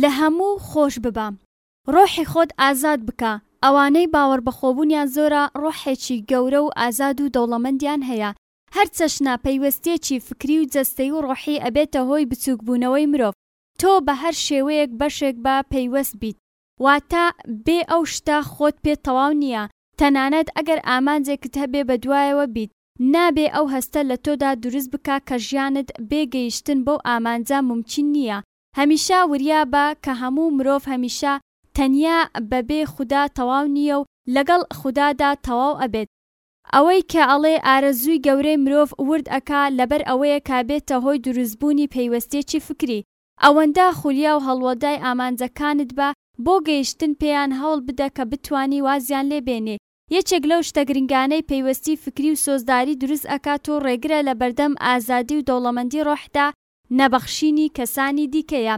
لە هەموو خۆش ببە ڕۆحی خۆت ئازاد بکە ئەوانەی باوەڕ بەخۆبونیان زۆرە ڕۆحێکی گەورە و ئازاد و دەوڵەمەندیان هەیە هەر چەشنە پەیوەستیەکی فکری و جەستەی و ڕۆحی ئەبێتە هۆی بچوک بونەوەی مرۆڤ تۆ بە هەر شێوەیەک بەشێک بە پەیوەست بیت واتە بێ ئەو شتە خۆت پێت تەواو نیە تەنانەت ئەگەر ئامانجێکت هەبێ بەدوایەوە بیت نابێ ئەو هەستە لە تۆدا دروست بکا کە ژیانت بێ گەیشتن بەو ئامانجە مومکین نییە. هەمیشە وریا بە کە هەموو مرۆڤ هەمیشە تەنیا بە بێ خودا تەواو نییە و لەگەڵ خودادا تەواو ئەبێت. ئەوەی کە ئەڵێ ئارەزووی گەورەی مرۆڤ ورد ئەکا لەبەر ئەوەیە کە بێتە هۆی دروست بوونی پەیوەستیەکی فکری. ئەوەندە خولیا و هەڵوەدای ئامانجەکانت بە بۆ گەیشتن پێیان هەوڵ بدە کە بتوانی وازیان لێ بێنێ یەکێک لەو شتە گرنگانەی پەیوەستی فکری و سۆزداری دروست ئەکات و ڕێگرە لە بەردەم ئازادی و دەوڵەمەندی ڕۆحدا نەبەخشینی کەسانی دیکەیە.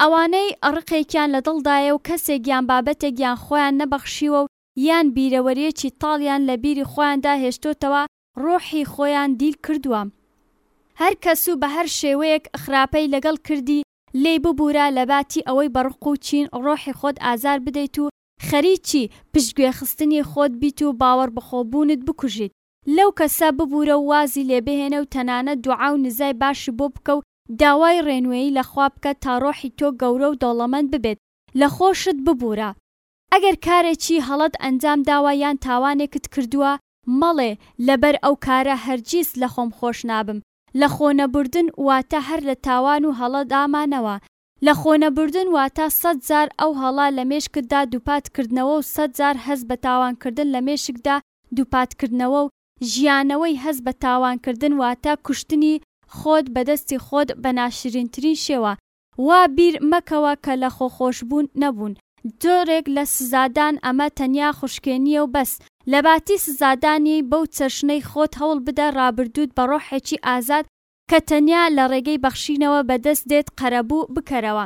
ئەوانەی ڕقێکیان لە دڵدایە و کەسێک یان بابەتێک یان خۆیان نەبەخشیوە و یان بیرەوەرییەکی تاڵیان لە بیری خۆیاندا هێشتۆتەوە ڕۆحی خۆیان دیل کردووە. هەر کەس و بە هەر شێوەیەک خراپەی لەگەڵ کردی لێی ببوورە لەباتی ئەوەی بە ڕق و چین ڕۆحی خۆت ئازار بدەیت و خەریکی پشتگوێخستنی خۆت بیت و باوەڕبەخۆبوونت بکوژیت، لەو کەسە ببوورە و وازی لێبهێنە و تەنانەت دوعا و نزای باشی بۆ بکە و داوای ڕێنوێی لە خوا بکە تا ڕۆحی تۆ گەورە و دەوڵەمەند ببێت، لە خۆشت ببوورە. ئەگەر کارێکی هەڵەت ئەنجام داوە یان تاوانێکت کردووە، مەڵێ، لەبەر ئەو کارە هەرگیز لە خۆم خۆش نابم. لە خۆنەبوردن واتە هەر لە تاوان و هەڵەدا مانەوە، لە خۆ نەبردن واتە سەد جار ئەو هەڵە لە مێشکتدا دووپات کردنەوە و سەد جار هەست بە تاوان کردن لە مێشکدا دووپات کردنەوە و ژیانەوەی هەست بە تاوان کردن واتە کوشتنی خۆت بە دەستی خۆت بە ناشرینترین شێوە وا بیر مەکەوە کە لە خۆ خۆش بوون نەبوون جۆرێک لە سزادان ئەمە تەنیا خوشکێنیە و بەس لەباتی سزادانی بەو چەشنەی خۆت هەوڵ بدە ڕابردووت بە ڕۆحێکی ئازاد کە تەنیا لە ڕێگەی بەخشینەوە بە دەست دێت قەرەبوو بکەرەوە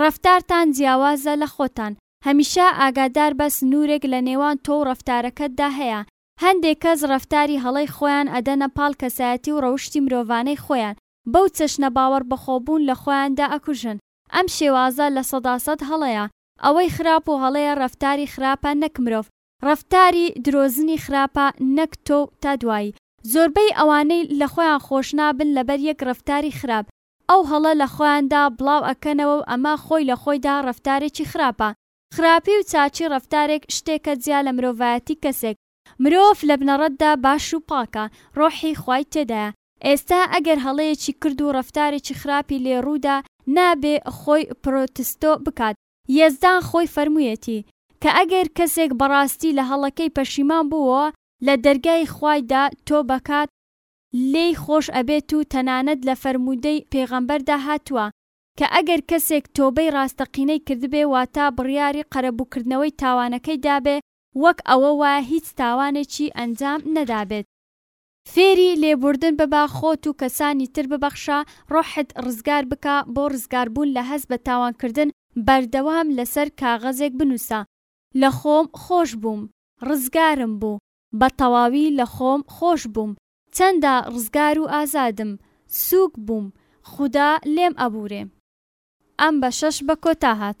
ڕەفتارتان جیاوازە لە خۆتان هەمیشە ئاگاداربە سنورێک لە نێوان تۆ و ڕەفتارەکەتدا هەیە هەندێک کەس ڕەفتاری هەڵەی خۆیان ئەدەنە پاڵ کەسایەتی و ڕەوشتی مرۆڤانەی خۆیان بەو چەشنە باوەڕ بەخۆ بوون لە خۆیاندا ئەکوژن ئەم شێوازە لە سەدا سەد هەڵەیە ئەوەی خراپ و هەڵەیە ڕەفتاری خراپە نەک مرۆڤ ڕەفتاری درۆزنی خراپە نەک تۆ و تا دوایی زۆربەی ئەوانەی لە خۆیان خۆش نابن لەبەر یەک ڕەفتاری خراپ ئەو هەڵە لە خۆیاندا بڵاو ئەکەنەوە و ئەمە خۆی لە خۆیدا ڕەفتارێکی خراپە خراپی و چاکی ڕەفتارێک شتێکە جیا لە مرۆڤایەتی کەسێک مرۆڤ لە بنەڕەتدا باش و پاکە ڕۆحی خوای تێدایە ئێستا ئەگەر هەڵەیەکی کرد و ڕەفتارێکی خراپی لێ ڕوودا نابێ خۆی پرۆتستۆ بکات یەزدان خۆی فەرموویەتی، کە ئەگەر کەسێک بەڕاستی لە هەڵەکەی پەشیمان بووەوە لە دەرگای خوایدا تۆبەکات لێی خۆش ئەبێت و تەنانەت لە فەرموودەی پێغەمبەردا هاتووە کە ئەگەر کەسێک تۆبەی ڕاستەقینەی کردبێ واتە بڕیاری قەرەبووکردنەوەی تاوانەکەی دابێ وەک ئەوە وایە هیچ تاوانێکی ئەنجام نەدابێت. فێری لێبوردن ببە خۆت و کەسانی تر ببەخشە، ڕۆحت ڕزگار بکە، بۆ ڕزگاربوون لە هەست بە تاوانکردن بەردەوام لەسەر کاغەزێک بنووسە، لە خۆم خۆش بووم، ڕزگارم بوو، بە تەواوی لە خۆم خۆش بووم، چەندە ڕزگار و ئازادم، سووک بووم، خودا لێم ئەبوورێ. ئەم بەشەش بە کۆتا هات.